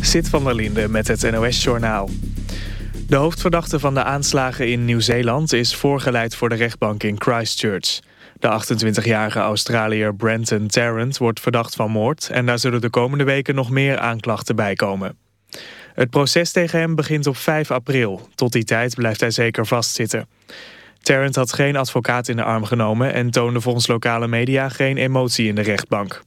Zit van der Linde met het NOS-journaal. De hoofdverdachte van de aanslagen in Nieuw-Zeeland is voorgeleid voor de rechtbank in Christchurch. De 28-jarige Australiër Brenton Tarrant wordt verdacht van moord... en daar zullen de komende weken nog meer aanklachten bij komen. Het proces tegen hem begint op 5 april. Tot die tijd blijft hij zeker vastzitten. Tarrant had geen advocaat in de arm genomen... en toonde volgens lokale media geen emotie in de rechtbank.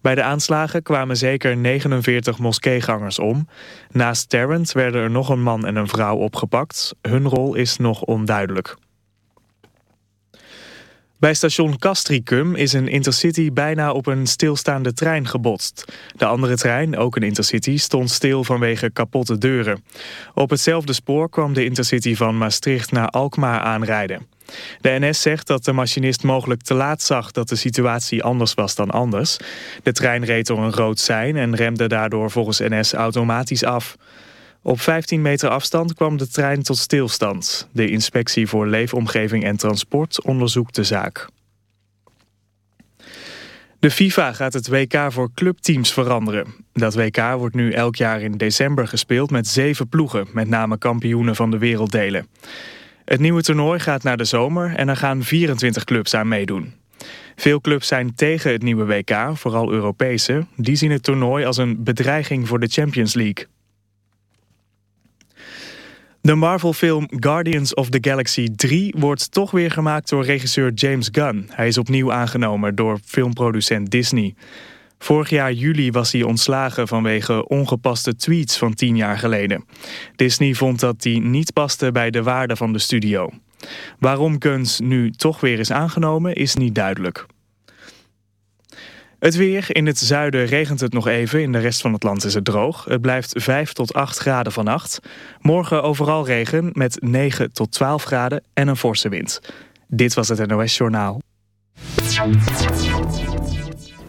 Bij de aanslagen kwamen zeker 49 moskeegangers om. Naast Tarrant werden er nog een man en een vrouw opgepakt. Hun rol is nog onduidelijk. Bij station Castricum is een intercity bijna op een stilstaande trein gebotst. De andere trein, ook een intercity, stond stil vanwege kapotte deuren. Op hetzelfde spoor kwam de intercity van Maastricht naar Alkmaar aanrijden. De NS zegt dat de machinist mogelijk te laat zag dat de situatie anders was dan anders. De trein reed door een rood sein en remde daardoor volgens NS automatisch af. Op 15 meter afstand kwam de trein tot stilstand. De inspectie voor leefomgeving en transport onderzoekt de zaak. De FIFA gaat het WK voor clubteams veranderen. Dat WK wordt nu elk jaar in december gespeeld met zeven ploegen, met name kampioenen van de werelddelen. Het nieuwe toernooi gaat naar de zomer en er gaan 24 clubs aan meedoen. Veel clubs zijn tegen het nieuwe WK, vooral Europese. Die zien het toernooi als een bedreiging voor de Champions League. De Marvel-film Guardians of the Galaxy 3 wordt toch weer gemaakt door regisseur James Gunn. Hij is opnieuw aangenomen door filmproducent Disney. Vorig jaar juli was hij ontslagen vanwege ongepaste tweets van tien jaar geleden. Disney vond dat die niet paste bij de waarde van de studio. Waarom Guns nu toch weer is aangenomen is niet duidelijk. Het weer. In het zuiden regent het nog even. In de rest van het land is het droog. Het blijft 5 tot 8 graden vannacht. Morgen overal regen met 9 tot 12 graden en een forse wind. Dit was het NOS Journaal.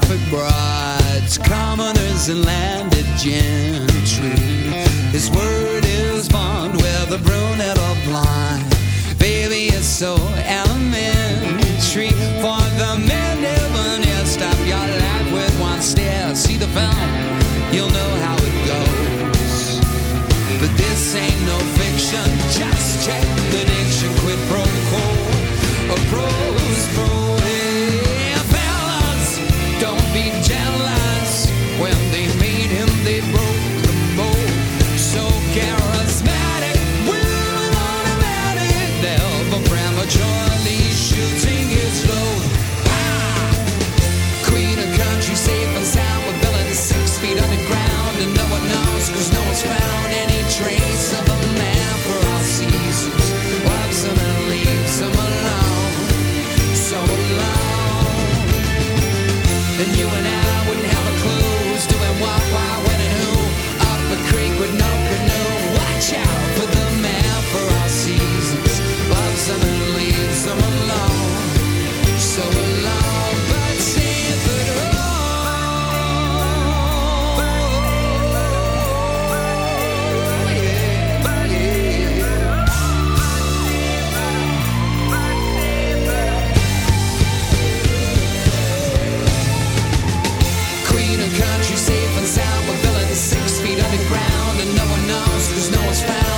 Norfolk brides commoners and landed gentry. His word is bond whether brunette or blind. Baby it's so elementary. For the men never near stop your life with one stare. See the film house, cause no one's found.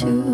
to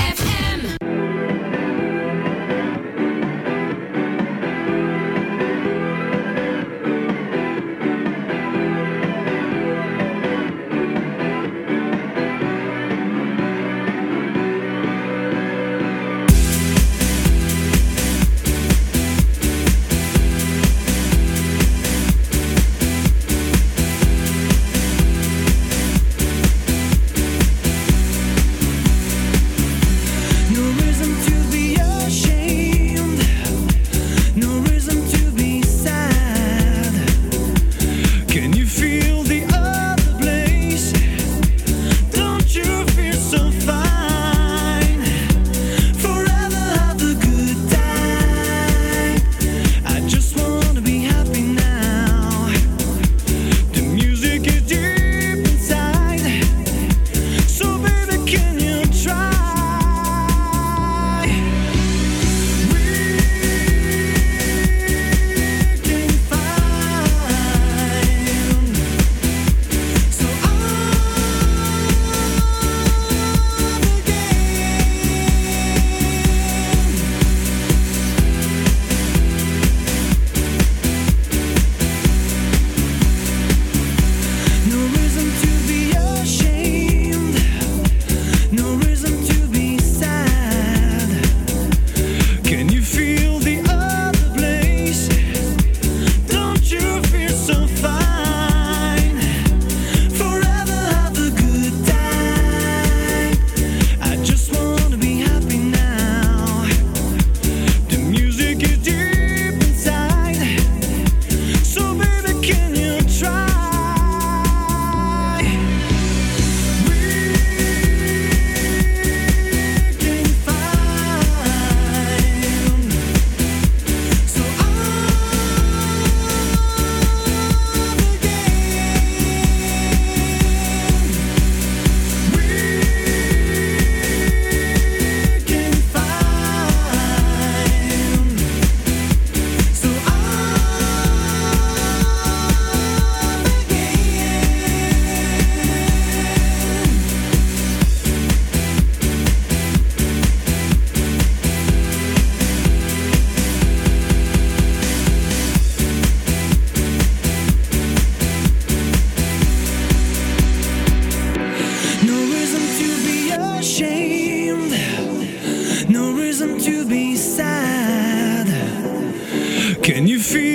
ashamed, no reason to be sad. Can you feel?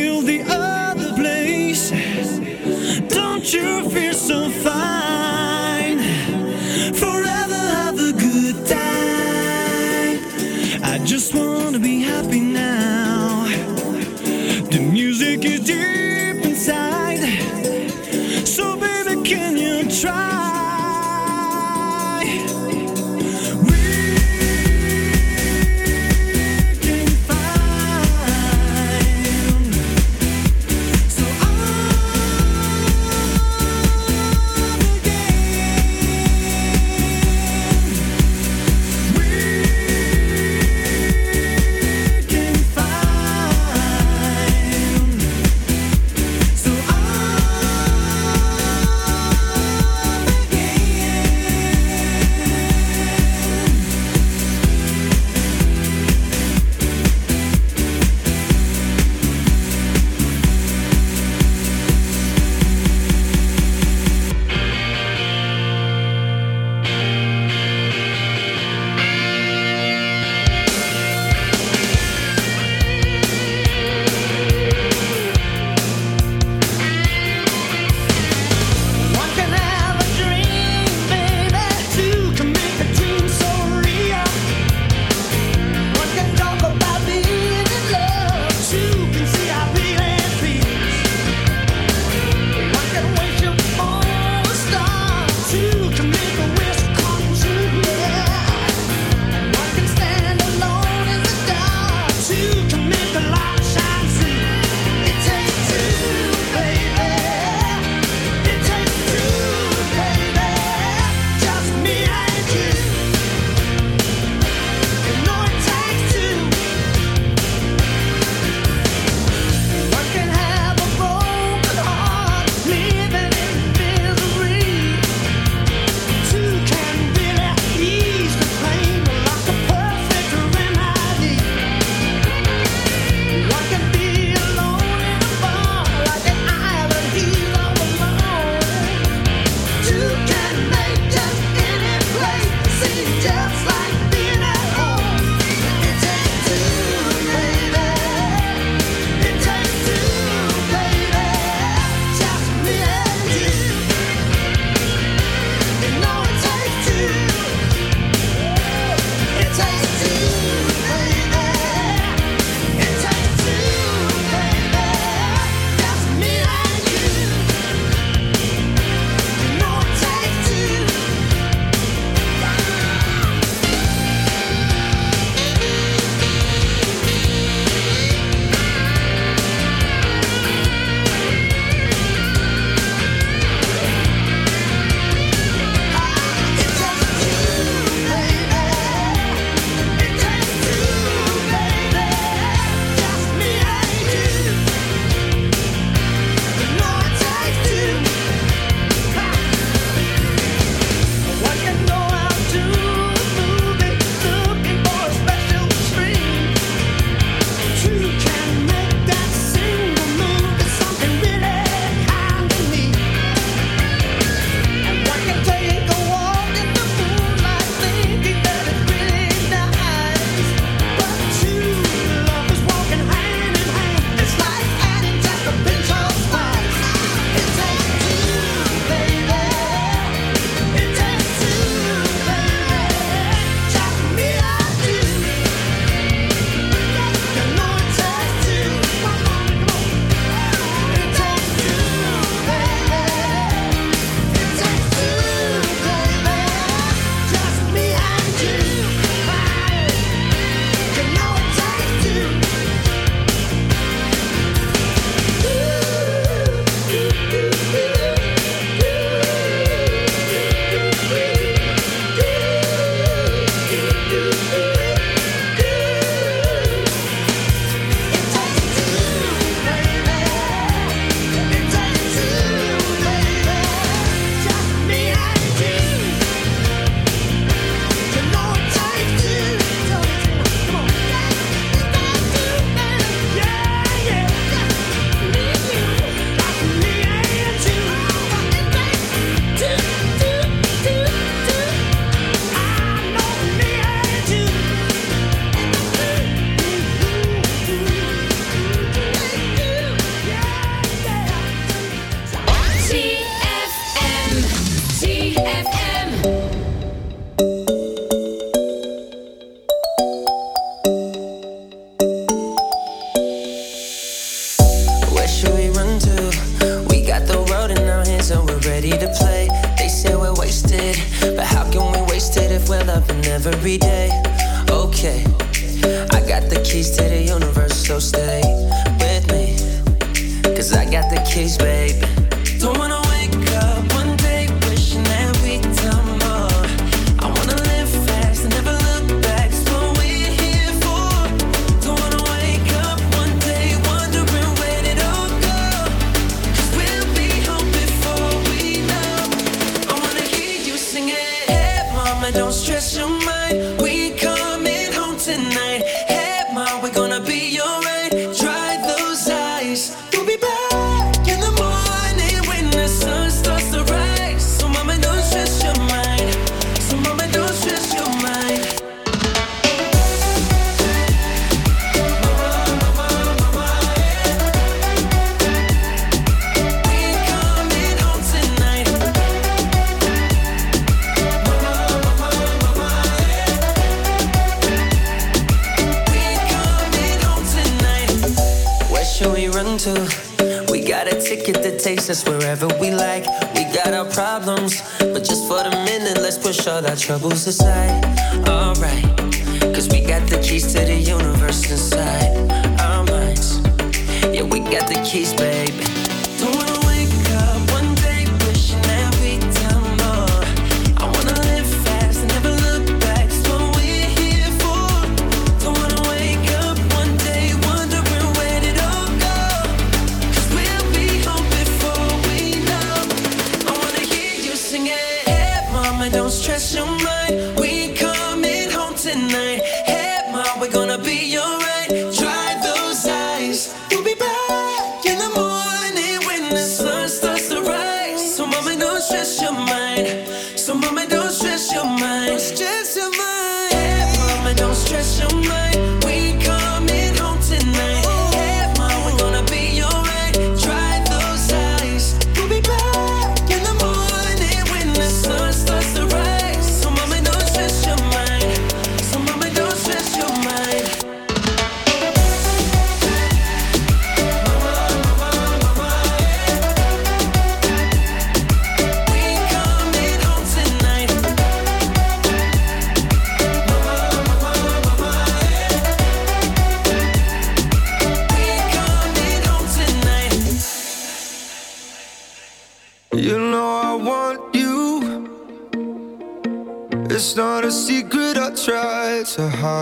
Try to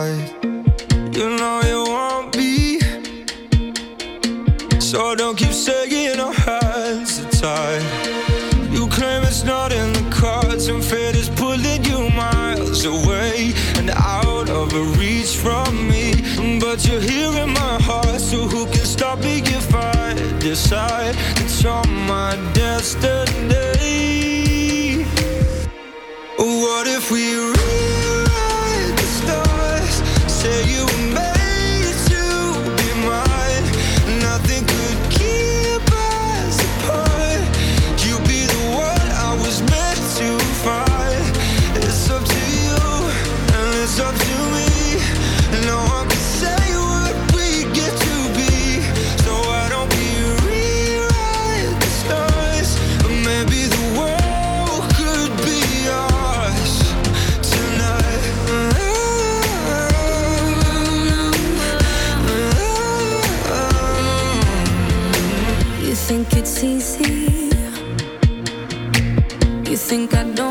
think it's easy? You think I don't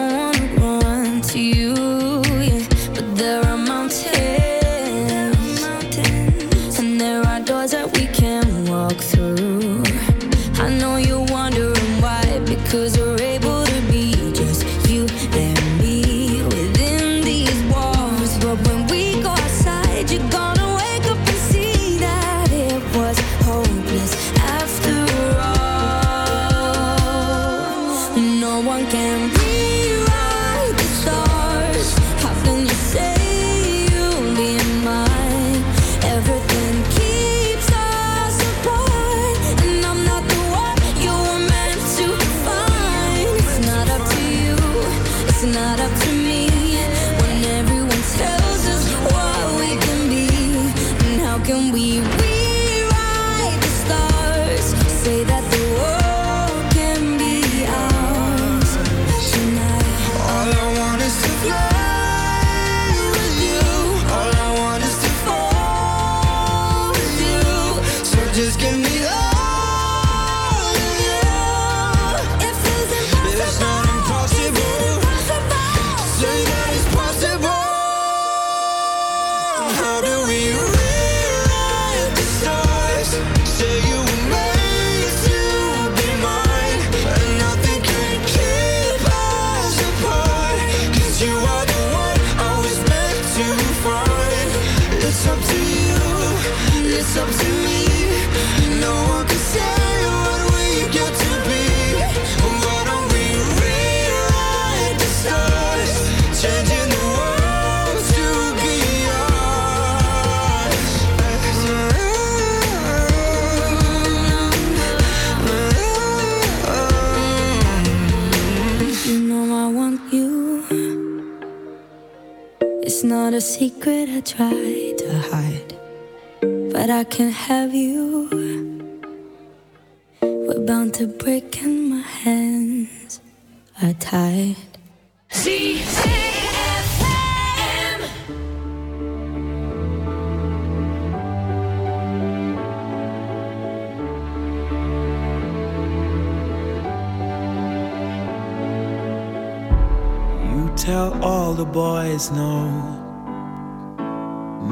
secret I try to hide, but I can't have you. We're bound to break, and my hands are tied. See. tell all the boys no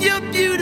your beauty.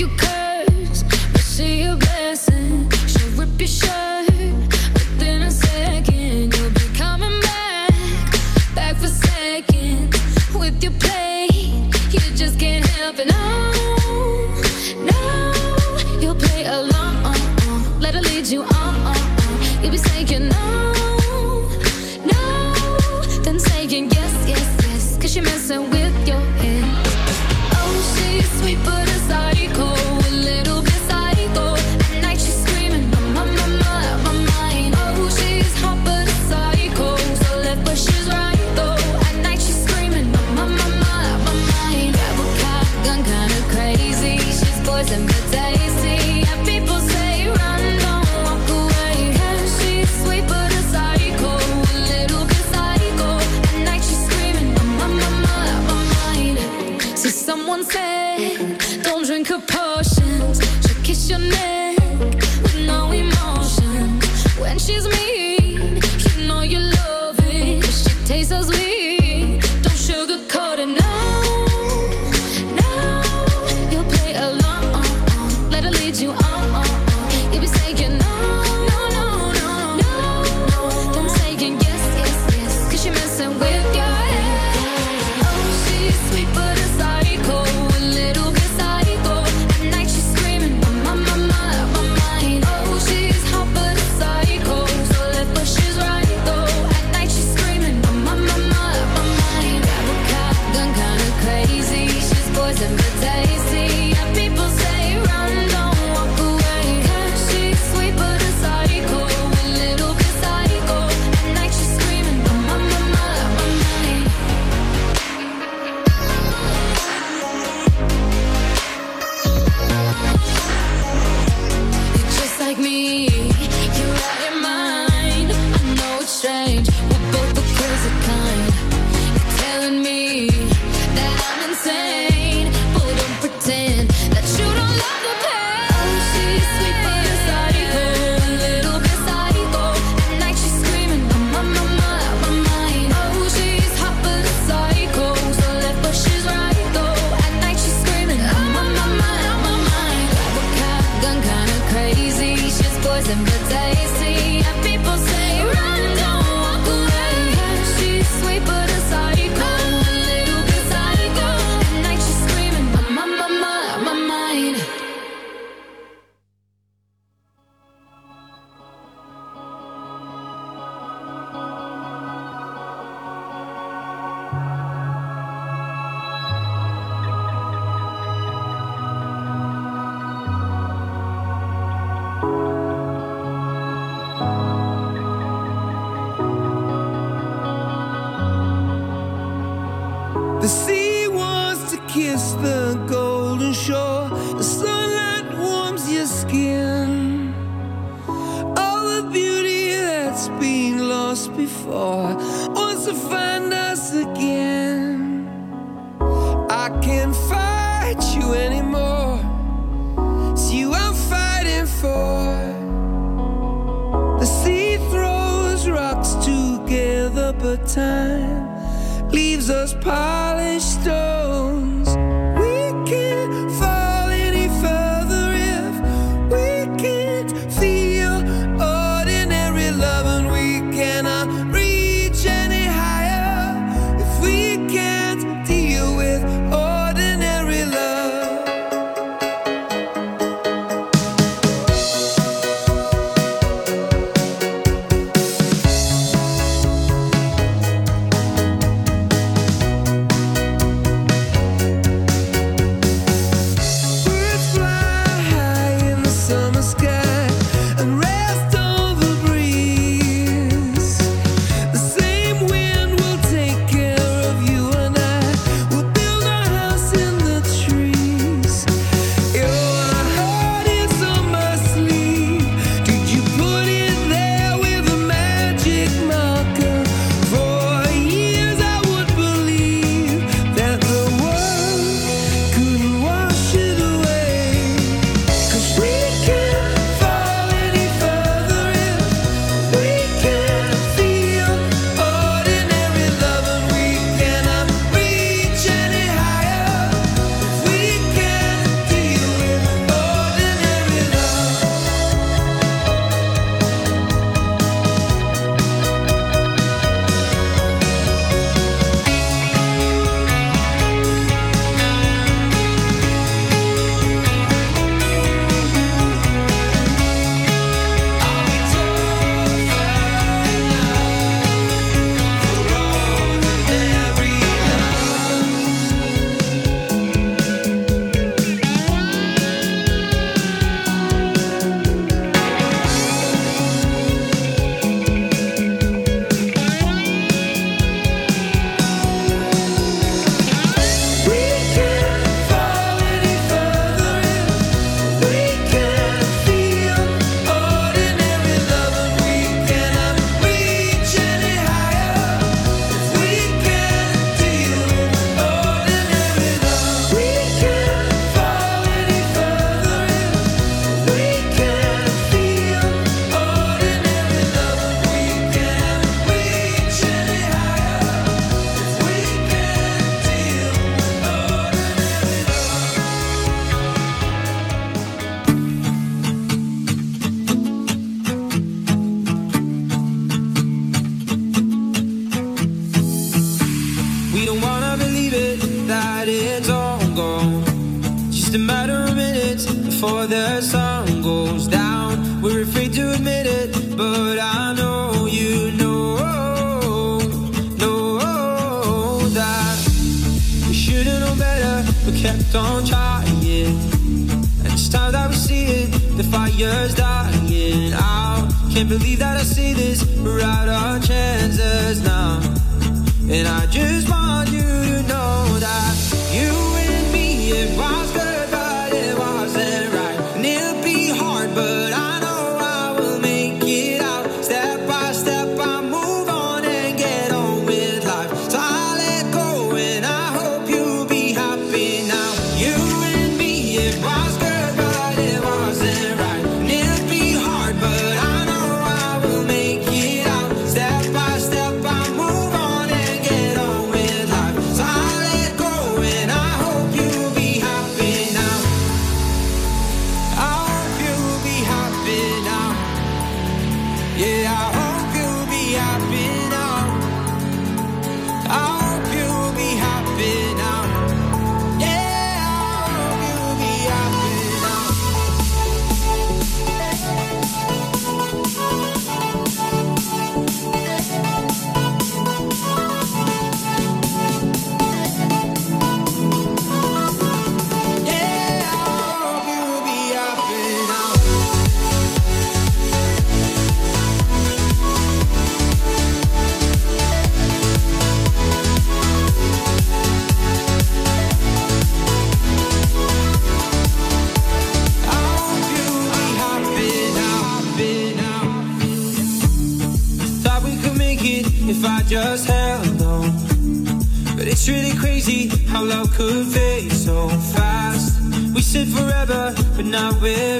you curse, but see your blessing. She'll rip your shirt. not really